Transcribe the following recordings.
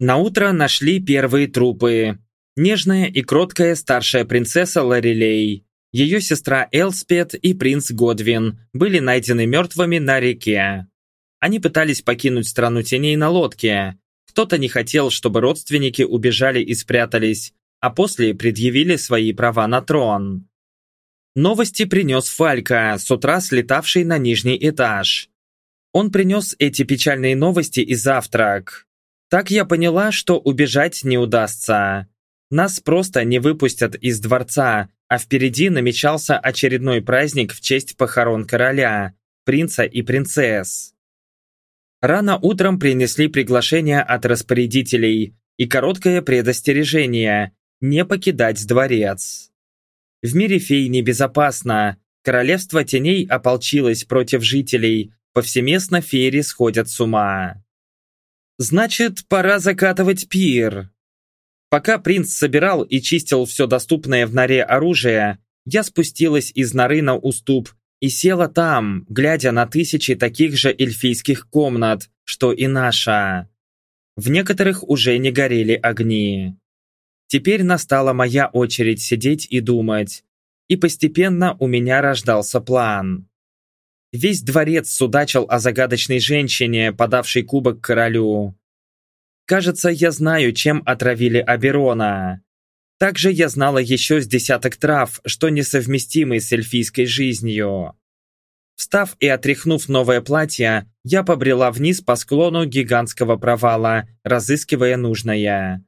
Наутро нашли первые трупы. Нежная и кроткая старшая принцесса Лорелей, ее сестра Элспет и принц Годвин были найдены мертвыми на реке. Они пытались покинуть страну теней на лодке. Кто-то не хотел, чтобы родственники убежали и спрятались, а после предъявили свои права на трон. Новости принес Фалька, с утра слетавший на нижний этаж. Он принес эти печальные новости и завтрак. Так я поняла, что убежать не удастся. Нас просто не выпустят из дворца, а впереди намечался очередной праздник в честь похорон короля, принца и принцесс. Рано утром принесли приглашение от распорядителей и короткое предостережение не покидать дворец. В мире фей небезопасно, королевство теней ополчилось против жителей, повсеместно феери сходят с ума. Значит, пора закатывать пир. Пока принц собирал и чистил все доступное в норе оружие, я спустилась из норы на уступ и села там, глядя на тысячи таких же эльфийских комнат, что и наша. В некоторых уже не горели огни. Теперь настала моя очередь сидеть и думать, и постепенно у меня рождался план. Весь дворец судачил о загадочной женщине, подавшей кубок королю. Кажется, я знаю, чем отравили Аберона. Также я знала еще с десяток трав, что несовместимы с эльфийской жизнью. Встав и отряхнув новое платье, я побрела вниз по склону гигантского провала, разыскивая нужное.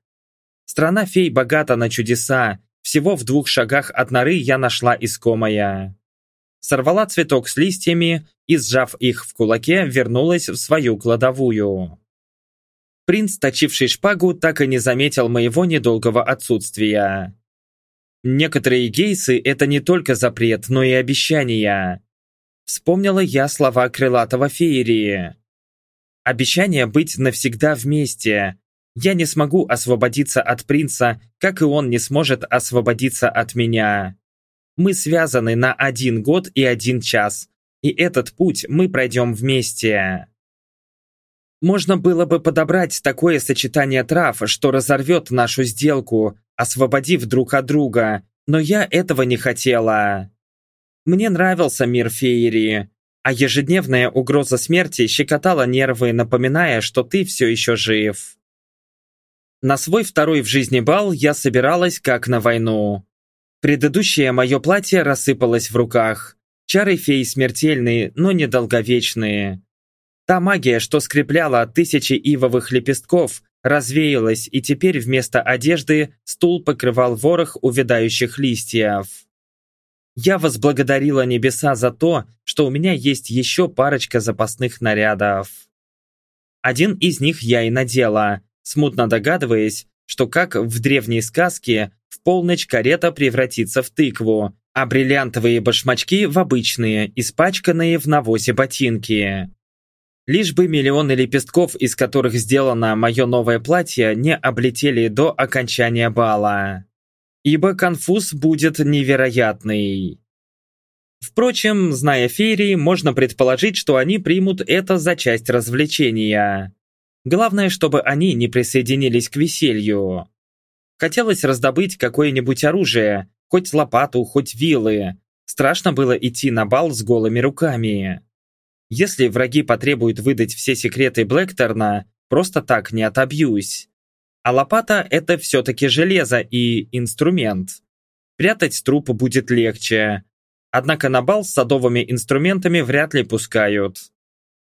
Страна фей богата на чудеса, всего в двух шагах от норы я нашла искомое. Сорвала цветок с листьями и, сжав их в кулаке, вернулась в свою кладовую. Принц, точивший шпагу, так и не заметил моего недолгого отсутствия. Некоторые гейсы – это не только запрет, но и обещания. Вспомнила я слова крылатого феерии. Обещание быть навсегда вместе. Я не смогу освободиться от принца, как и он не сможет освободиться от меня. Мы связаны на один год и один час, и этот путь мы пройдем вместе. Можно было бы подобрать такое сочетание трав, что разорвет нашу сделку, освободив друг от друга, но я этого не хотела. Мне нравился мир феерии, а ежедневная угроза смерти щекотала нервы, напоминая, что ты все еще жив. На свой второй в жизни бал я собиралась как на войну. Предыдущее мое платье рассыпалось в руках. Чары феи смертельные, но недолговечные. Та магия, что скрепляла тысячи ивовых лепестков, развеялась, и теперь вместо одежды стул покрывал ворох увядающих листьев. Я возблагодарила небеса за то, что у меня есть еще парочка запасных нарядов. Один из них я и надела, смутно догадываясь, что как в древней сказке полночь карета превратится в тыкву, а бриллиантовые башмачки в обычные, испачканные в навозе ботинки. Лишь бы миллионы лепестков, из которых сделано мое новое платье, не облетели до окончания бала. Ибо конфуз будет невероятный. Впрочем, зная феерии, можно предположить, что они примут это за часть развлечения. Главное, чтобы они не присоединились к веселью. Хотелось раздобыть какое-нибудь оружие, хоть лопату, хоть вилы. Страшно было идти на бал с голыми руками. Если враги потребуют выдать все секреты Блэкторна, просто так не отобьюсь. А лопата – это все-таки железо и инструмент. Прятать труп будет легче. Однако на бал с садовыми инструментами вряд ли пускают.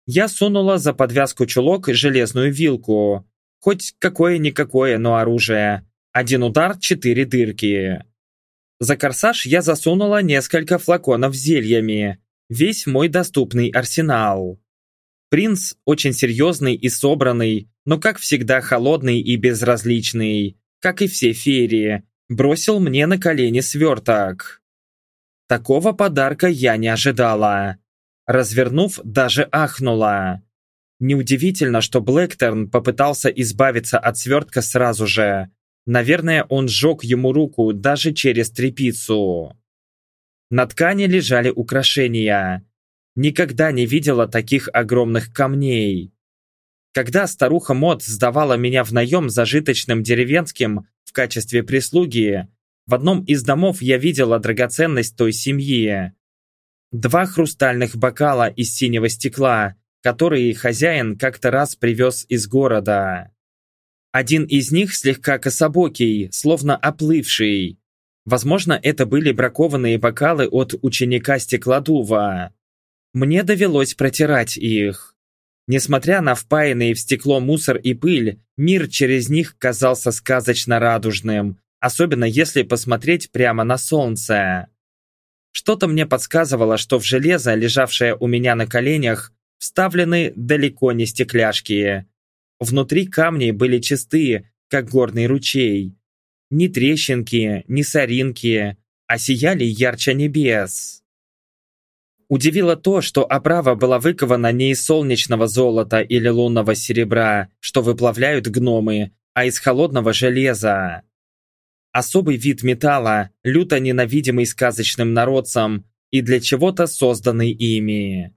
Я сунула за подвязку чулок железную вилку. Хоть какое-никакое, но оружие. Один удар, четыре дырки. За корсаж я засунула несколько флаконов с зельями, весь мой доступный арсенал. Принц очень серьезный и собранный, но как всегда холодный и безразличный, как и все феерии, бросил мне на колени сверток. Такого подарка я не ожидала. Развернув, даже ахнула. Неудивительно, что Блэкторн попытался избавиться от свертка сразу же. Наверное, он сжег ему руку даже через трепицу. На ткани лежали украшения. Никогда не видела таких огромных камней. Когда старуха Мод сдавала меня в наем зажиточным деревенским в качестве прислуги, в одном из домов я видела драгоценность той семьи. Два хрустальных бокала из синего стекла, которые хозяин как-то раз привез из города. Один из них слегка кособокий, словно оплывший. Возможно, это были бракованные бокалы от ученика Стеклодува. Мне довелось протирать их. Несмотря на впаянный в стекло мусор и пыль, мир через них казался сказочно радужным, особенно если посмотреть прямо на солнце. Что-то мне подсказывало, что в железо, лежавшее у меня на коленях, вставлены далеко не стекляшки. Внутри камни были чистые, как горный ручей. Ни трещинки, ни соринки, а сияли ярче небес. Удивило то, что оправа была выкована не из солнечного золота или лунного серебра, что выплавляют гномы, а из холодного железа. Особый вид металла, люто ненавидимый сказочным народцам и для чего-то созданный ими.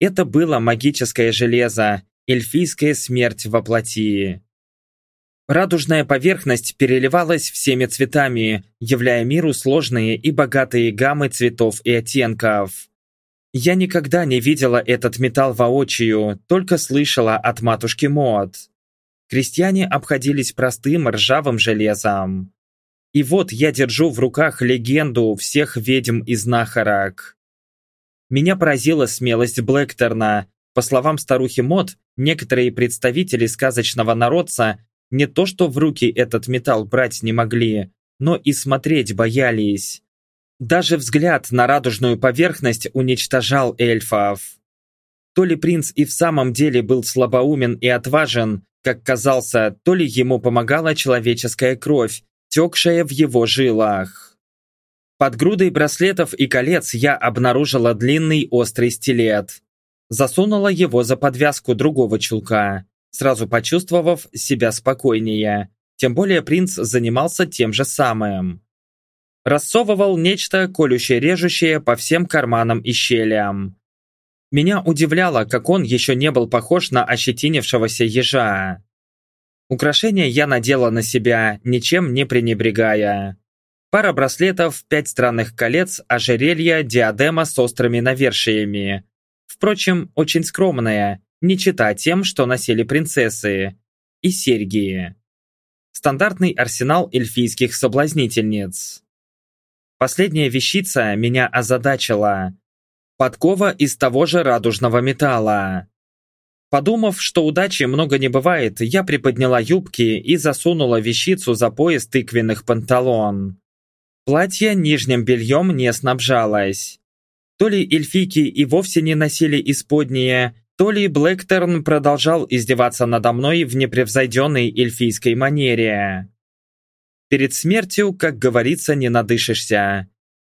Это было магическое железо, эльфийская смерть во плоти. Радужная поверхность переливалась всеми цветами, являя миру сложные и богатые гаммы цветов и оттенков. Я никогда не видела этот металл воочию, только слышала от матушки Мод. Крестьяне обходились простым ржавым железом. И вот я держу в руках легенду всех ведьм и знахарок. Меня поразила смелость Блэкторна. По словам старухи Мод, некоторые представители сказочного народца не то что в руки этот металл брать не могли, но и смотреть боялись. Даже взгляд на радужную поверхность уничтожал эльфов. То ли принц и в самом деле был слабоумен и отважен, как казался, то ли ему помогала человеческая кровь, текшая в его жилах. Под грудой браслетов и колец я обнаружила длинный острый стилет. Засунула его за подвязку другого чулка, сразу почувствовав себя спокойнее. Тем более принц занимался тем же самым рассовывал нечто колюще-режущее по всем карманам и щелям. Меня удивляло, как он еще не был похож на ощетинившегося ежа. Украшения я надела на себя, ничем не пренебрегая. Пара браслетов, пять странных колец, ожерелье, диадема с острыми навершиями. Впрочем, очень скромная, не чита тем, что носили принцессы. И серьги. Стандартный арсенал эльфийских соблазнительниц. Последняя вещица меня озадачила. Подкова из того же радужного металла. Подумав, что удачи много не бывает, я приподняла юбки и засунула вещицу за пояс тыквенных панталон. Платье нижним бельем не снабжалось. То ли эльфийки и вовсе не носили исподние, то ли Блэктерн продолжал издеваться надо мной в непревзойденной эльфийской манере. Перед смертью, как говорится, не надышишься.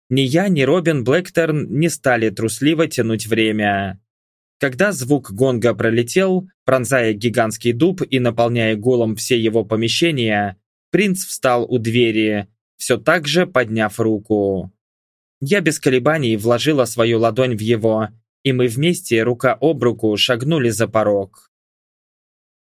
Ни я, ни Робин Блэкторн не стали трусливо тянуть время. Когда звук гонга пролетел, пронзая гигантский дуб и наполняя голом все его помещения, принц встал у двери, все так же подняв руку. Я без колебаний вложила свою ладонь в его, и мы вместе рука об руку шагнули за порог.